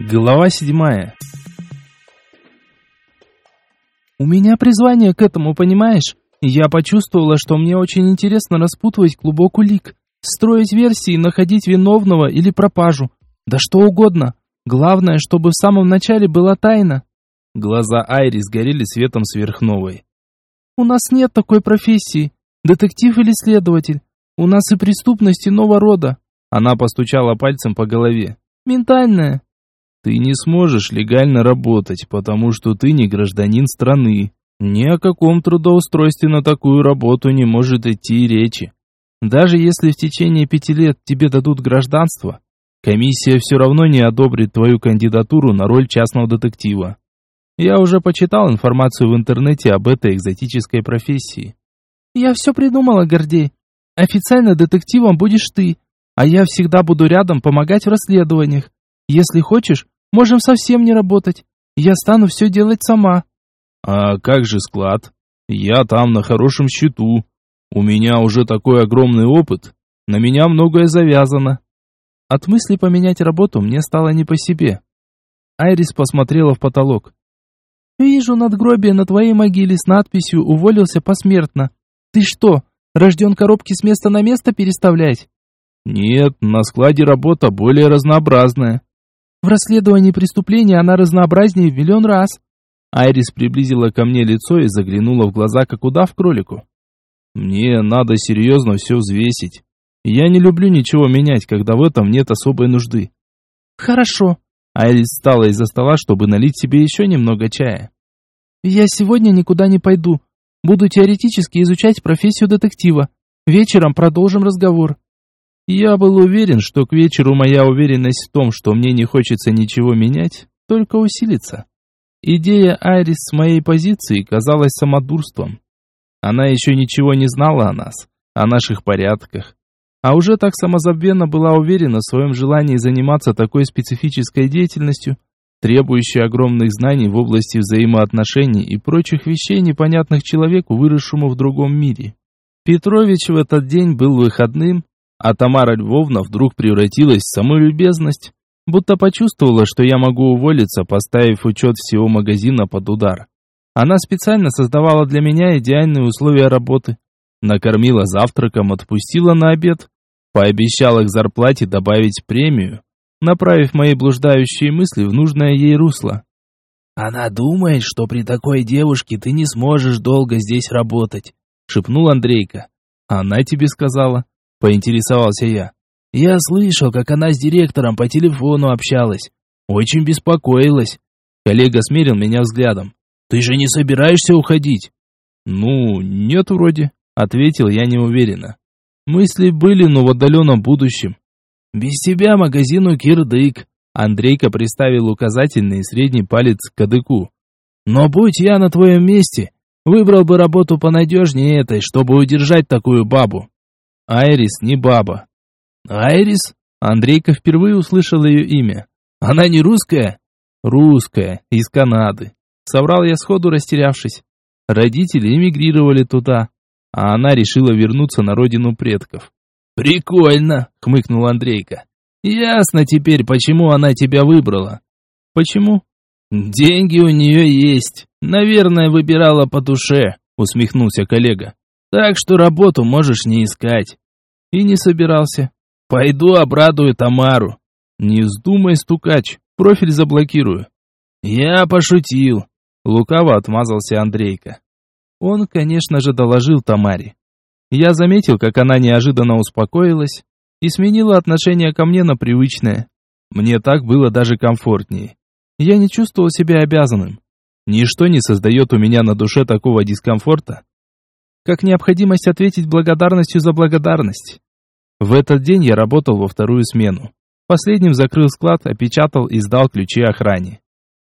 Глава седьмая. У меня призвание к этому, понимаешь? Я почувствовала, что мне очень интересно распутывать клубок улик, строить версии, находить виновного или пропажу. Да что угодно. Главное, чтобы в самом начале была тайна. Глаза Айрис горели светом сверхновой. У нас нет такой профессии. Детектив или следователь. У нас и преступность иного рода. Она постучала пальцем по голове. Ментальная. Ты не сможешь легально работать, потому что ты не гражданин страны. Ни о каком трудоустройстве на такую работу не может идти речи. Даже если в течение пяти лет тебе дадут гражданство, комиссия все равно не одобрит твою кандидатуру на роль частного детектива. Я уже почитал информацию в интернете об этой экзотической профессии. Я все придумала, Гордей. Официально детективом будешь ты, а я всегда буду рядом помогать в расследованиях. Если хочешь, можем совсем не работать. Я стану все делать сама. А как же склад? Я там на хорошем счету. У меня уже такой огромный опыт. На меня многое завязано. От мысли поменять работу мне стало не по себе. Айрис посмотрела в потолок. «Вижу надгробие на твоей могиле с надписью «Уволился посмертно». Ты что, рожден коробки с места на место переставлять?» «Нет, на складе работа более разнообразная. В расследовании преступления она разнообразнее в миллион раз. Айрис приблизила ко мне лицо и заглянула в глаза, как удав кролику. Мне надо серьезно все взвесить. Я не люблю ничего менять, когда в этом нет особой нужды. Хорошо. Айрис встала из-за стола, чтобы налить себе еще немного чая. Я сегодня никуда не пойду. Буду теоретически изучать профессию детектива. Вечером продолжим разговор. Я был уверен, что к вечеру моя уверенность в том, что мне не хочется ничего менять, только усилится. Идея Айрис с моей позиции казалась самодурством. Она еще ничего не знала о нас, о наших порядках, а уже так самозабвенно была уверена в своем желании заниматься такой специфической деятельностью, требующей огромных знаний в области взаимоотношений и прочих вещей, непонятных человеку, выросшему в другом мире. Петрович в этот день был выходным, а Тамара Львовна вдруг превратилась в самую любезность, будто почувствовала, что я могу уволиться, поставив учет всего магазина под удар. Она специально создавала для меня идеальные условия работы. Накормила завтраком, отпустила на обед, пообещала к зарплате добавить премию, направив мои блуждающие мысли в нужное ей русло. «Она думает, что при такой девушке ты не сможешь долго здесь работать», — шепнул Андрейка. «Она тебе сказала?» Поинтересовался я. Я слышал, как она с директором по телефону общалась. Очень беспокоилась. Коллега смерил меня взглядом. Ты же не собираешься уходить? Ну, нет вроде, ответил я неуверенно. Мысли были, но в отдаленном будущем. Без тебя магазину кирдык. Андрейка приставил указательный и средний палец к кадыку. Но будь я на твоем месте, выбрал бы работу понадежнее этой, чтобы удержать такую бабу. Айрис не баба. Айрис? Андрейка впервые услышал ее имя. Она не русская? Русская, из Канады. Соврал я сходу, растерявшись. Родители эмигрировали туда, а она решила вернуться на родину предков. «Прикольно!» — хмыкнул Андрейка. «Ясно теперь, почему она тебя выбрала». «Почему?» «Деньги у нее есть. Наверное, выбирала по душе», — усмехнулся коллега. Так что работу можешь не искать. И не собирался. Пойду обрадую Тамару. Не вздумай, стукач, профиль заблокирую. Я пошутил. Лукаво отмазался Андрейка. Он, конечно же, доложил Тамаре. Я заметил, как она неожиданно успокоилась и сменила отношение ко мне на привычное. Мне так было даже комфортнее. Я не чувствовал себя обязанным. Ничто не создает у меня на душе такого дискомфорта, как необходимость ответить благодарностью за благодарность. В этот день я работал во вторую смену. Последним закрыл склад, опечатал и сдал ключи охране.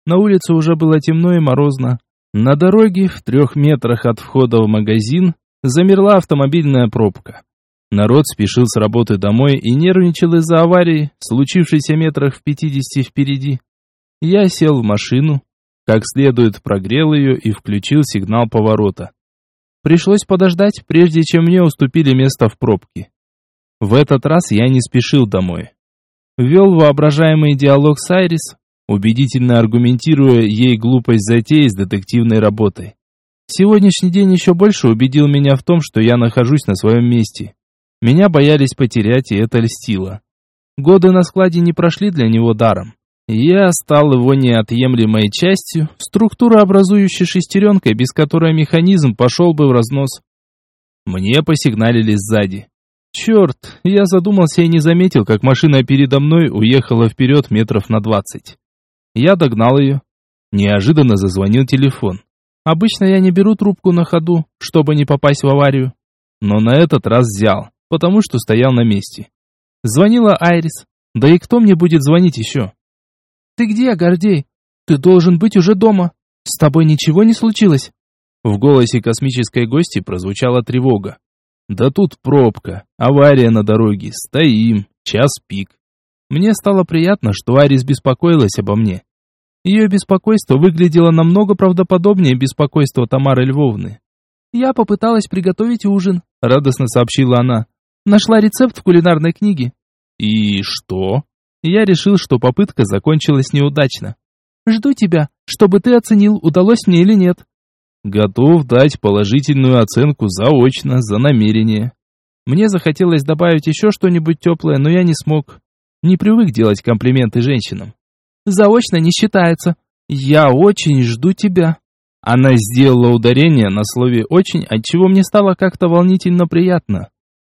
На улице уже было темно и морозно. На дороге, в трех метрах от входа в магазин, замерла автомобильная пробка. Народ спешил с работы домой и нервничал из-за аварии, случившейся метрах в пятидесяти впереди. Я сел в машину, как следует прогрел ее и включил сигнал поворота. Пришлось подождать, прежде чем мне уступили место в пробке. В этот раз я не спешил домой. Вел воображаемый диалог с Айрис, убедительно аргументируя ей глупость затеи с детективной работой. Сегодняшний день еще больше убедил меня в том, что я нахожусь на своем месте. Меня боялись потерять, и это льстило. Годы на складе не прошли для него даром. Я стал его неотъемлемой частью, структура, образующей шестеренкой, без которой механизм пошел бы в разнос. Мне посигналили сзади. Черт, я задумался и не заметил, как машина передо мной уехала вперед метров на двадцать. Я догнал ее. Неожиданно зазвонил телефон. Обычно я не беру трубку на ходу, чтобы не попасть в аварию. Но на этот раз взял, потому что стоял на месте. Звонила Айрис. Да и кто мне будет звонить еще? «Ты где, Гордей? Ты должен быть уже дома. С тобой ничего не случилось?» В голосе космической гости прозвучала тревога. Да тут пробка, авария на дороге, стоим, час пик. Мне стало приятно, что Арис беспокоилась обо мне. Ее беспокойство выглядело намного правдоподобнее беспокойства Тамары Львовны. «Я попыталась приготовить ужин», — радостно сообщила она. «Нашла рецепт в кулинарной книге». «И что?» Я решил, что попытка закончилась неудачно. «Жду тебя, чтобы ты оценил, удалось мне или нет». Готов дать положительную оценку заочно, за намерение. Мне захотелось добавить еще что-нибудь теплое, но я не смог. Не привык делать комплименты женщинам. Заочно не считается. Я очень жду тебя. Она сделала ударение на слове «очень», отчего мне стало как-то волнительно приятно.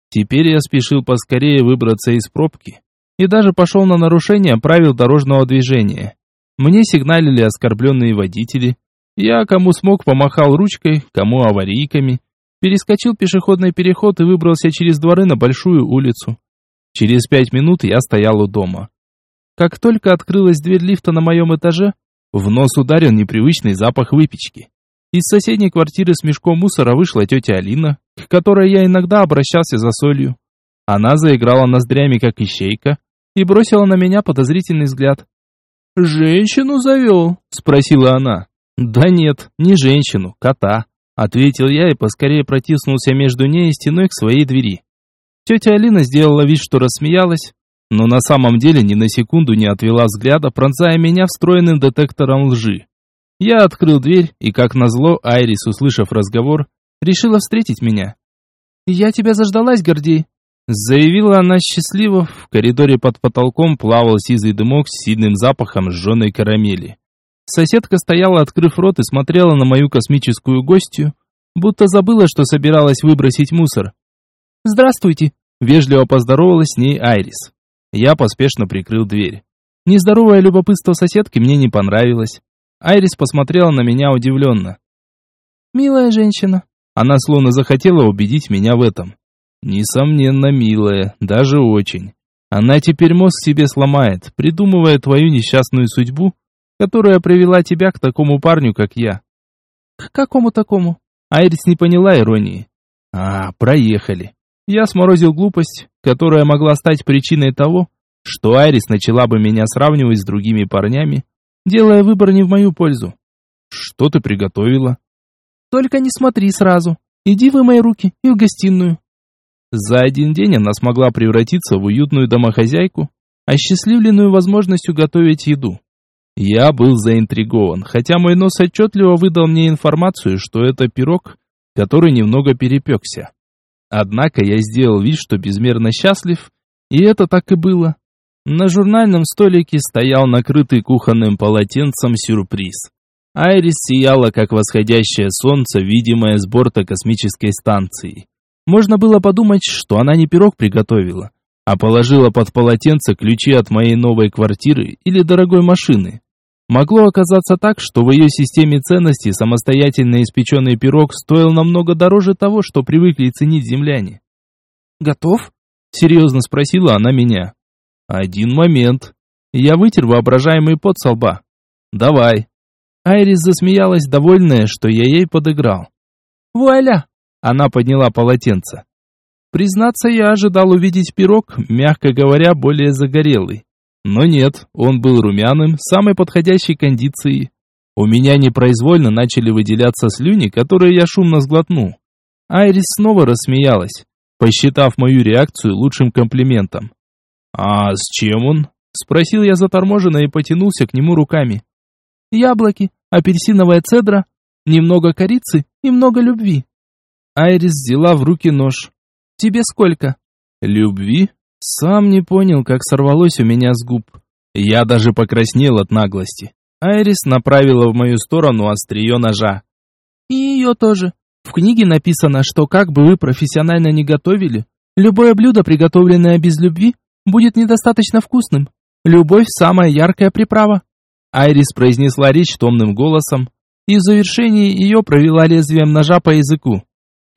Теперь я спешил поскорее выбраться из пробки и даже пошел на нарушение правил дорожного движения. Мне сигналили оскорбленные водители, я кому смог помахал ручкой, кому аварийками, перескочил пешеходный переход и выбрался через дворы на большую улицу. Через пять минут я стоял у дома. Как только открылась дверь лифта на моем этаже, в нос ударил непривычный запах выпечки. Из соседней квартиры с мешком мусора вышла тетя Алина, к которой я иногда обращался за солью. Она заиграла ноздрями, как ищейка, и бросила на меня подозрительный взгляд. «Женщину завел?» – спросила она. «Да нет, не женщину, кота», — ответил я и поскорее протиснулся между ней и стеной к своей двери. Тетя Алина сделала вид, что рассмеялась, но на самом деле ни на секунду не отвела взгляда, пронзая меня встроенным детектором лжи. Я открыл дверь, и как назло, Айрис, услышав разговор, решила встретить меня. «Я тебя заждалась, Гордей», — заявила она счастливо. В коридоре под потолком плавал сизый дымок с сильным запахом сжженной карамели. Соседка стояла, открыв рот, и смотрела на мою космическую гостью, будто забыла, что собиралась выбросить мусор. «Здравствуйте!» – вежливо поздоровалась с ней Айрис. Я поспешно прикрыл дверь. Нездоровое любопытство соседки мне не понравилось. Айрис посмотрела на меня удивленно. «Милая женщина». Она словно захотела убедить меня в этом. Несомненно, милая, даже очень. Она теперь мозг себе сломает, придумывая твою несчастную судьбу которая привела тебя к такому парню, как я». «К какому такому?» Айрис не поняла иронии. «А, проехали». Я сморозил глупость, которая могла стать причиной того, что Айрис начала бы меня сравнивать с другими парнями, делая выбор не в мою пользу. «Что ты приготовила?» «Только не смотри сразу. Иди вымой руки и в гостиную». За один день она смогла превратиться в уютную домохозяйку, осчастливленную возможностью готовить еду. Я был заинтригован, хотя мой нос отчетливо выдал мне информацию, что это пирог, который немного перепекся. Однако я сделал вид, что безмерно счастлив, и это так и было. На журнальном столике стоял накрытый кухонным полотенцем сюрприз. Айрис сияла, как восходящее солнце, видимое с борта космической станции. Можно было подумать, что она не пирог приготовила, а положила под полотенце ключи от моей новой квартиры или дорогой машины. Могло оказаться так, что в ее системе ценностей самостоятельно испеченный пирог стоил намного дороже того, что привыкли ценить земляне. «Готов?» — серьезно спросила она меня. «Один момент. Я вытер воображаемый пот со лба. Давай». Айрис засмеялась, довольная, что я ей подыграл. «Вуаля!» — она подняла полотенце. Признаться, я ожидал увидеть пирог, мягко говоря, более загорелый. Но нет, он был румяным, самой подходящей кондиции. У меня непроизвольно начали выделяться слюни, которые я шумно сглотнул. Айрис снова рассмеялась, посчитав мою реакцию лучшим комплиментом. «А с чем он?» Спросил я заторможенно и потянулся к нему руками. Яблоки, апельсиновая цедра, немного корицы и много любви. Айрис взяла в руки нож. Тебе сколько? Любви? Сам не понял, как сорвалось у меня с губ. Я даже покраснел от наглости. Айрис направила в мою сторону острие ножа. И ее тоже. В книге написано, что как бы вы профессионально не готовили, любое блюдо, приготовленное без любви, будет недостаточно вкусным. Любовь – самая яркая приправа. Айрис произнесла речь томным голосом, и в завершении ее провела лезвием ножа по языку.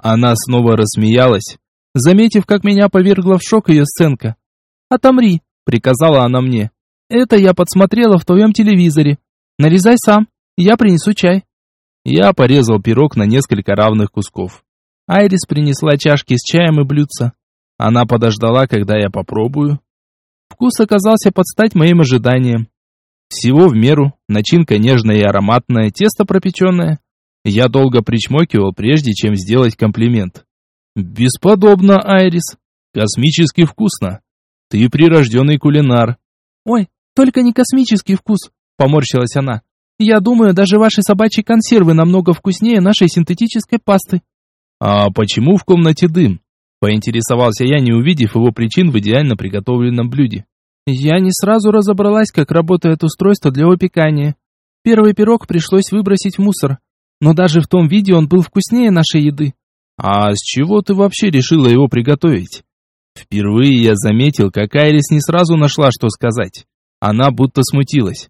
Она снова рассмеялась, заметив, как меня повергла в шок ее сценка. «Отомри», — приказала она мне. «Это я подсмотрела в твоем телевизоре. Нарезай сам, я принесу чай». Я порезал пирог на несколько равных кусков. Айрис принесла чашки с чаем и блюдца. Она подождала, когда я попробую. Вкус оказался под стать моим ожиданиям. Всего в меру, начинка нежная и ароматная, тесто пропеченное. Я долго причмокивал, прежде чем сделать комплимент. «Бесподобно, Айрис. Космически вкусно. Ты прирожденный кулинар». «Ой, только не космический вкус», — поморщилась она. «Я думаю, даже ваши собачьи консервы намного вкуснее нашей синтетической пасты». «А почему в комнате дым?» — поинтересовался я, не увидев его причин в идеально приготовленном блюде. Я не сразу разобралась, как работает устройство для выпекания. Первый пирог пришлось выбросить в мусор, но даже в том виде он был вкуснее нашей еды. А с чего ты вообще решила его приготовить? Впервые я заметил, как Айрис не сразу нашла, что сказать. Она будто смутилась.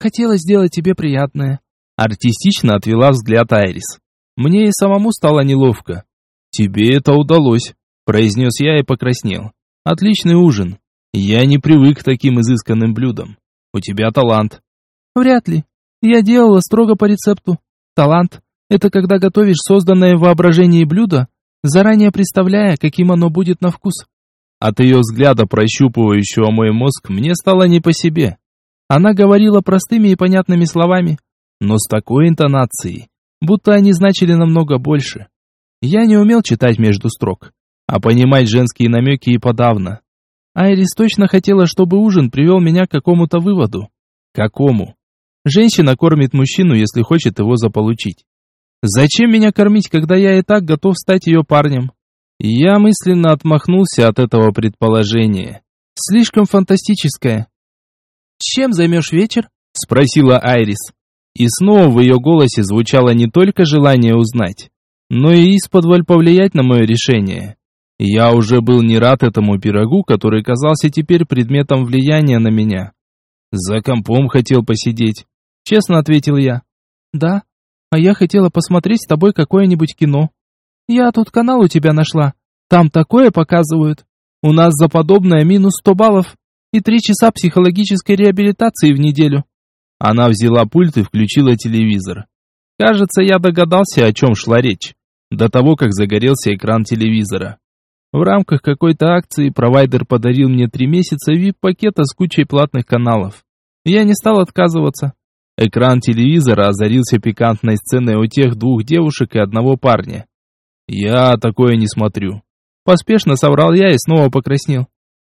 Хотела сделать тебе приятное. Артистично отвела взгляд Айрис. Мне и самому стало неловко. Тебе это удалось, произнес я и покраснел. Отличный ужин. Я не привык к таким изысканным блюдам. У тебя талант. Вряд ли. Я делала строго по рецепту. Талант – это когда готовишь созданное в блюдо, заранее представляя, каким оно будет на вкус. От ее взгляда, прощупывающего мой мозг, мне стало не по себе. Она говорила простыми и понятными словами, но с такой интонацией, будто они значили намного больше. Я не умел читать между строк, а понимать женские намеки и подавно. Айрис точно хотела, чтобы ужин привел меня к какому-то выводу. Какому? Женщина кормит мужчину, если хочет его заполучить. Зачем меня кормить, когда я и так готов стать ее парнем? Я мысленно отмахнулся от этого предположения. Слишком фантастическое. «Чем займешь вечер?» – спросила Айрис. И снова в ее голосе звучало не только желание узнать, но и из-под повлиять на мое решение. Я уже был не рад этому пирогу, который казался теперь предметом влияния на меня. За компом хотел посидеть, честно ответил я. Да, а я хотела посмотреть с тобой какое-нибудь кино. Я тут канал у тебя нашла. Там такое показывают. У нас за подобное минус сто баллов и три часа психологической реабилитации в неделю. Она взяла пульт и включила телевизор. Кажется, я догадался, о чем шла речь, до того, как загорелся экран телевизора. В рамках какой-то акции провайдер подарил мне три месяца VIP-пакета с кучей платных каналов. Я не стал отказываться. Экран телевизора озарился пикантной сценой у тех двух девушек и одного парня. Я такое не смотрю. Поспешно соврал я и снова покраснел.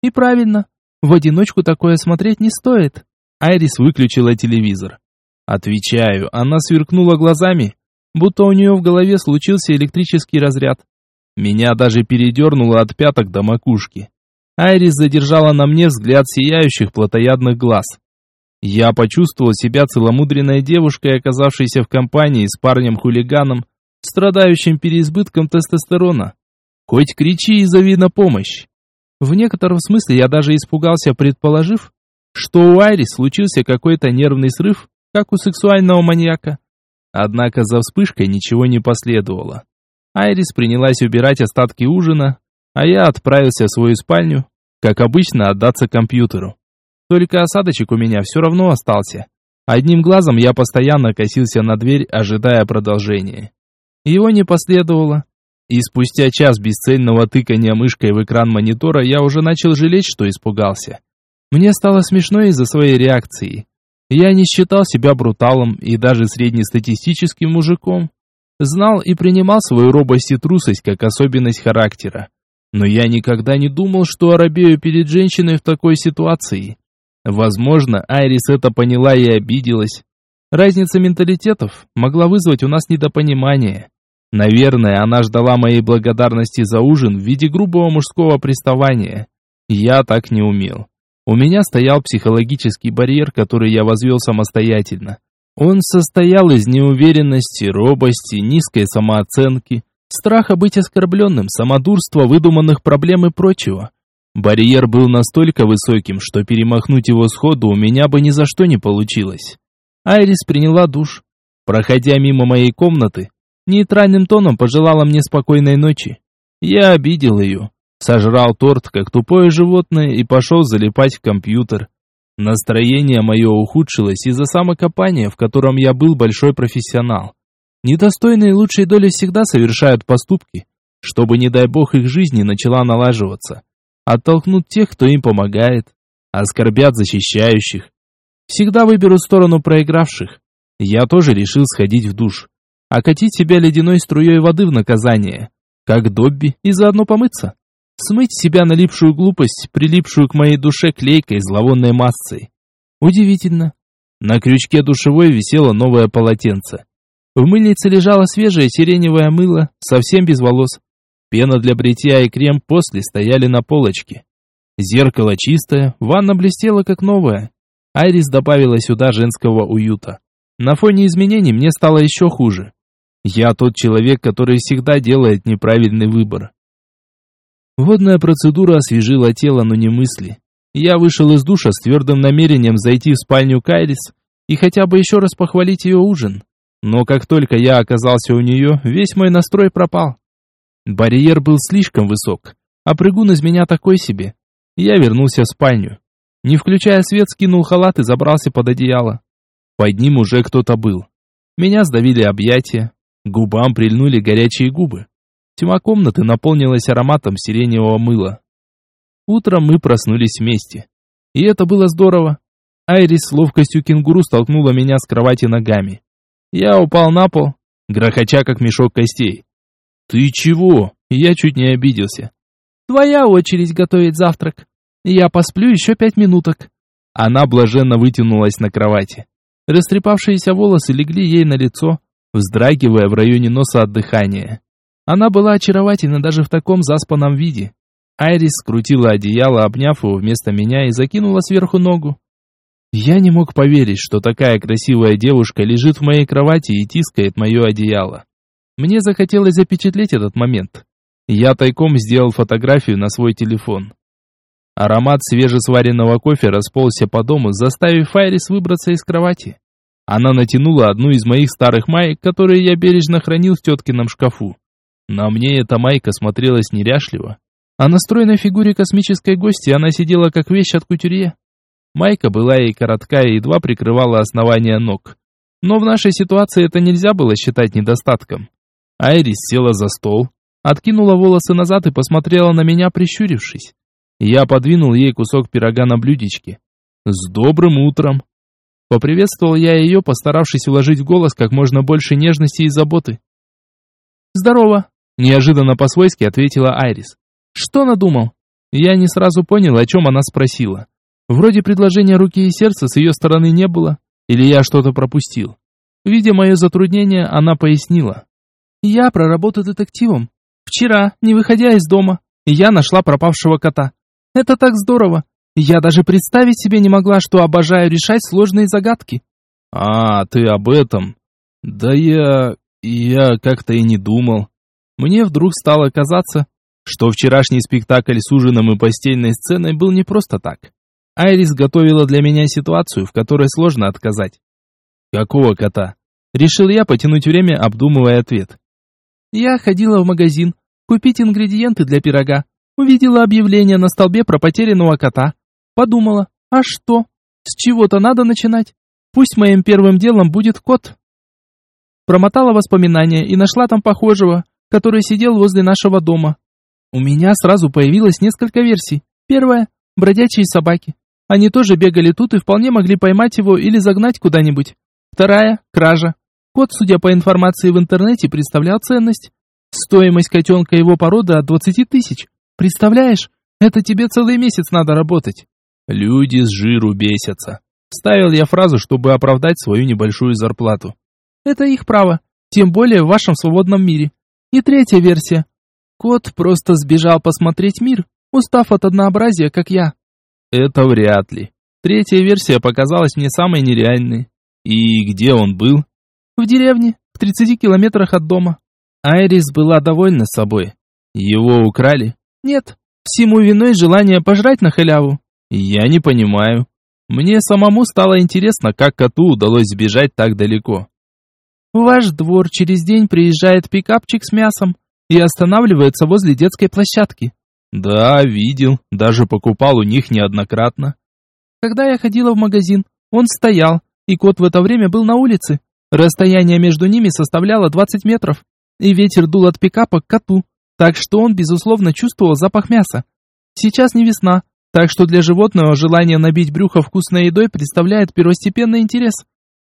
И правильно. В одиночку такое смотреть не стоит. Айрис выключила телевизор. Отвечаю, она сверкнула глазами, будто у нее в голове случился электрический разряд. Меня даже передернуло от пяток до макушки. Айрис задержала на мне взгляд сияющих плотоядных глаз. Я почувствовал себя целомудренной девушкой, оказавшейся в компании с парнем-хулиганом, страдающим переизбытком тестостерона. Хоть кричи и зови на помощь. В некотором смысле я даже испугался, предположив, что у Айрис случился какой-то нервный срыв, как у сексуального маньяка. Однако за вспышкой ничего не последовало. Айрис принялась убирать остатки ужина, а я отправился в свою спальню, как обычно, отдаться компьютеру. Только осадочек у меня все равно остался. Одним глазом я постоянно косился на дверь, ожидая продолжения. Его не последовало. И спустя час бесцельного тыкания мышкой в экран монитора я уже начал жалеть, что испугался. Мне стало смешно из-за своей реакции. Я не считал себя бруталом и даже среднестатистическим мужиком. Знал и принимал свою робость и трусость как особенность характера. Но я никогда не думал, что оробею перед женщиной в такой ситуации. Возможно, Айрис это поняла и обиделась. Разница менталитетов могла вызвать у нас недопонимание. Наверное, она ждала моей благодарности за ужин в виде грубого мужского приставания. Я так не умел. У меня стоял психологический барьер, который я возвел самостоятельно. Он состоял из неуверенности, робости, низкой самооценки, страха быть оскорбленным, самодурства, выдуманных проблем и прочего. Барьер был настолько высоким, что перемахнуть его сходу у меня бы ни за что не получилось. Айрис приняла душ. Проходя мимо моей комнаты, нейтральным тоном пожелала мне спокойной ночи. Я обидел ее, сожрал торт, как тупое животное, и пошел залипать в компьютер. Настроение мое ухудшилось из-за самокопания, в котором я был большой профессионал. Недостойные лучшей доли всегда совершают поступки, чтобы, не дай бог, их жизни начала налаживаться. Оттолкнут тех, кто им помогает, оскорбят защищающих. Всегда выберут сторону проигравших. Я тоже решил сходить в душ, окатить себя ледяной струей воды в наказание, как Добби, и заодно помыться смыть себя налипшую глупость, прилипшую к моей душе клейкой зловонной массой. Удивительно. На крючке душевой висело новое полотенце. В мыльнице лежало свежее сиреневое мыло, совсем без волос. Пена для бритья и крем после стояли на полочке. Зеркало чистое, ванна блестела как новая. Айрис добавила сюда женского уюта. На фоне изменений мне стало еще хуже. Я тот человек, который всегда делает неправильный выбор. Водная процедура освежила тело, но не мысли. Я вышел из душа с твердым намерением зайти в спальню Кайрис и хотя бы еще раз похвалить ее ужин. Но как только я оказался у нее, весь мой настрой пропал. Барьер был слишком высок, а прыгун из меня такой себе. Я вернулся в спальню. Не включая свет, скинул халат и забрался под одеяло. Под ним уже кто-то был. Меня сдавили объятия, губам прильнули горячие губы. Тьма комнаты наполнилась ароматом сиреневого мыла. Утром мы проснулись вместе. И это было здорово. Айрис с ловкостью кенгуру столкнула меня с кровати ногами. Я упал на пол, грохоча как мешок костей. «Ты чего?» Я чуть не обиделся. «Твоя очередь готовить завтрак. Я посплю еще пять минуток». Она блаженно вытянулась на кровати. Растрепавшиеся волосы легли ей на лицо, вздрагивая в районе носа от дыхания. Она была очаровательна даже в таком заспанном виде. Айрис скрутила одеяло, обняв его вместо меня и закинула сверху ногу. Я не мог поверить, что такая красивая девушка лежит в моей кровати и тискает мое одеяло. Мне захотелось запечатлеть этот момент. Я тайком сделал фотографию на свой телефон. Аромат свежесваренного кофе расползся по дому, заставив Айрис выбраться из кровати. Она натянула одну из моих старых маек, которые я бережно хранил в теткином шкафу. На мне эта майка смотрелась неряшливо, а на стройной фигуре космической гости она сидела как вещь от кутюрье. Майка была ей короткая и едва прикрывала основание ног. Но в нашей ситуации это нельзя было считать недостатком. Айрис села за стол, откинула волосы назад и посмотрела на меня, прищурившись. Я подвинул ей кусок пирога на блюдечке. «С добрым утром!» Поприветствовал я ее, постаравшись уложить в голос как можно больше нежности и заботы. «Здорово!» Неожиданно по-свойски ответила Айрис. Что надумал? Я не сразу понял, о чем она спросила. Вроде предложения руки и сердца с ее стороны не было, или я что-то пропустил. Видя мое затруднение, она пояснила. Я проработаю детективом. Вчера, не выходя из дома, я нашла пропавшего кота. Это так здорово. Я даже представить себе не могла, что обожаю решать сложные загадки. А, ты об этом. Да я... я как-то и не думал. Мне вдруг стало казаться, что вчерашний спектакль с ужином и постельной сценой был не просто так. Айрис готовила для меня ситуацию, в которой сложно отказать. «Какого кота?» Решил я потянуть время, обдумывая ответ. Я ходила в магазин, купить ингредиенты для пирога. Увидела объявление на столбе про потерянного кота. Подумала, а что? С чего-то надо начинать. Пусть моим первым делом будет кот. Промотала воспоминания и нашла там похожего, который сидел возле нашего дома. У меня сразу появилось несколько версий. Первая – бродячие собаки. Они тоже бегали тут и вполне могли поймать его или загнать куда-нибудь. Вторая – кража. Кот, судя по информации в интернете, представлял ценность. Стоимость котенка его породы от 20 тысяч. Представляешь, это тебе целый месяц надо работать. Люди с жиру бесятся. Ставил я фразу, чтобы оправдать свою небольшую зарплату. Это их право, тем более в вашем свободном мире. И третья версия. Кот просто сбежал посмотреть мир, устав от однообразия, как я. Это вряд ли. Третья версия показалась мне самой нереальной. И где он был? В деревне, в 30 километрах от дома. Айрис была довольна собой. Его украли? Нет, всему виной желание пожрать на халяву. Я не понимаю. Мне самому стало интересно, как коту удалось сбежать так далеко. В ваш двор через день приезжает пикапчик с мясом и останавливается возле детской площадки. Да, видел, даже покупал у них неоднократно. Когда я ходила в магазин, он стоял, и кот в это время был на улице. Расстояние между ними составляло 20 метров, и ветер дул от пикапа к коту, так что он, безусловно, чувствовал запах мяса. Сейчас не весна, так что для животного желание набить брюхо вкусной едой представляет первостепенный интерес.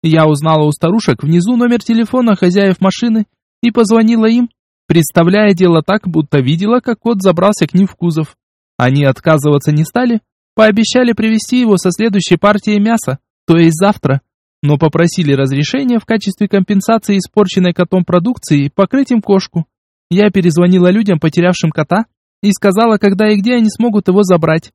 Я узнала у старушек внизу номер телефона хозяев машины и позвонила им, представляя дело так, будто видела, как кот забрался к ним в кузов. Они отказываться не стали, пообещали привезти его со следующей партией мяса, то есть завтра но попросили разрешения в качестве компенсации испорченной котом продукции покрыть им кошку. Я перезвонила людям, потерявшим кота, и сказала, когда и где они смогут его забрать.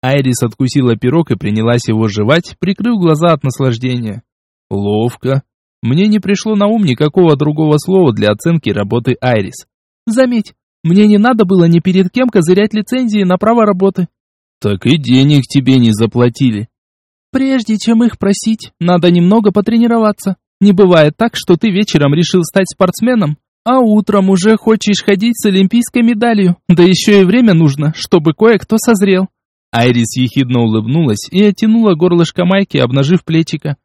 Айрис откусила пирог и принялась его жевать, прикрыв глаза от наслаждения. Ловко. Мне не пришло на ум никакого другого слова для оценки работы Айрис. Заметь, мне не надо было ни перед кем козырять лицензии на право работы. Так и денег тебе не заплатили. Прежде чем их просить, надо немного потренироваться. Не бывает так, что ты вечером решил стать спортсменом, а утром уже хочешь ходить с олимпийской медалью. Да еще и время нужно, чтобы кое-кто созрел. Айрис ехидно улыбнулась и оттянула горлышко майки, обнажив плечика.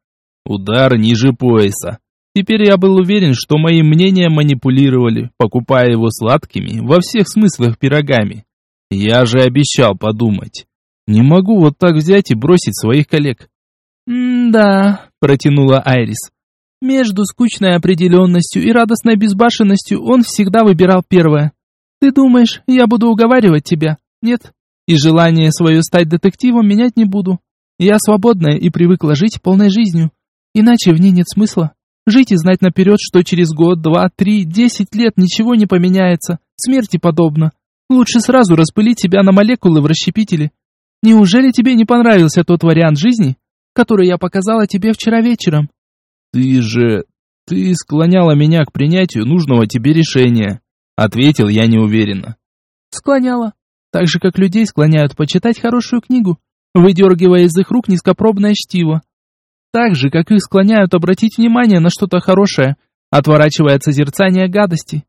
Удар ниже пояса. Теперь я был уверен, что моим мнением манипулировали, покупая его сладкими, во всех смыслах пирогами. Я же обещал подумать. Не могу вот так взять и бросить своих коллег. «М-да», — протянула Айрис. «Между скучной определенностью и радостной безбашенностью он всегда выбирал первое. Ты думаешь, я буду уговаривать тебя? Нет. И желание свое стать детективом менять не буду. Я свободная и привыкла жить полной жизнью. Иначе в ней нет смысла. Жить и знать наперед, что через год, два, три, десять лет ничего не поменяется. Смерти подобно. Лучше сразу распылить себя на молекулы в расщепителе, Неужели тебе не понравился тот вариант жизни, который я показала тебе вчера вечером? Ты же... ты склоняла меня к принятию нужного тебе решения, ответил я неуверенно. Склоняла. Так же, как людей склоняют почитать хорошую книгу, выдергивая из их рук низкопробное чтиво. Так же, как их склоняют обратить внимание на что-то хорошее, отворачивая от созерцания гадости.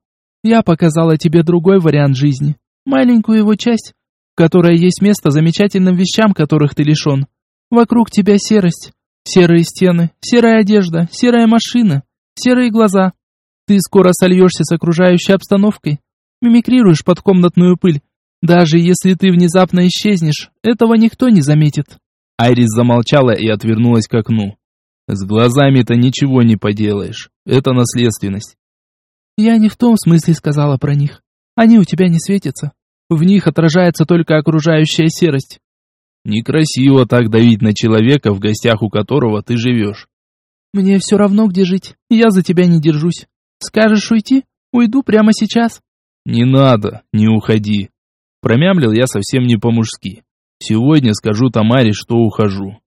Я показала тебе другой вариант жизни, маленькую его часть, которая есть место замечательным вещам, которых ты лишен. Вокруг тебя серость, серые стены, серая одежда, серая машина, серые глаза. Ты скоро сольешься с окружающей обстановкой, мимикрируешь под комнатную пыль. Даже если ты внезапно исчезнешь, этого никто не заметит. Айрис замолчала и отвернулась к окну. С глазами-то ничего не поделаешь. Это наследственность. Я не в том смысле сказала про них. Они у тебя не светятся. В них отражается только окружающая серость. Некрасиво так давить на человека, в гостях у которого ты живешь. Мне все равно, где жить. Я за тебя не держусь. Скажешь уйти? Уйду прямо сейчас. Не надо, не уходи. Промямлил я совсем не по-мужски. Сегодня скажу Тамаре, что ухожу.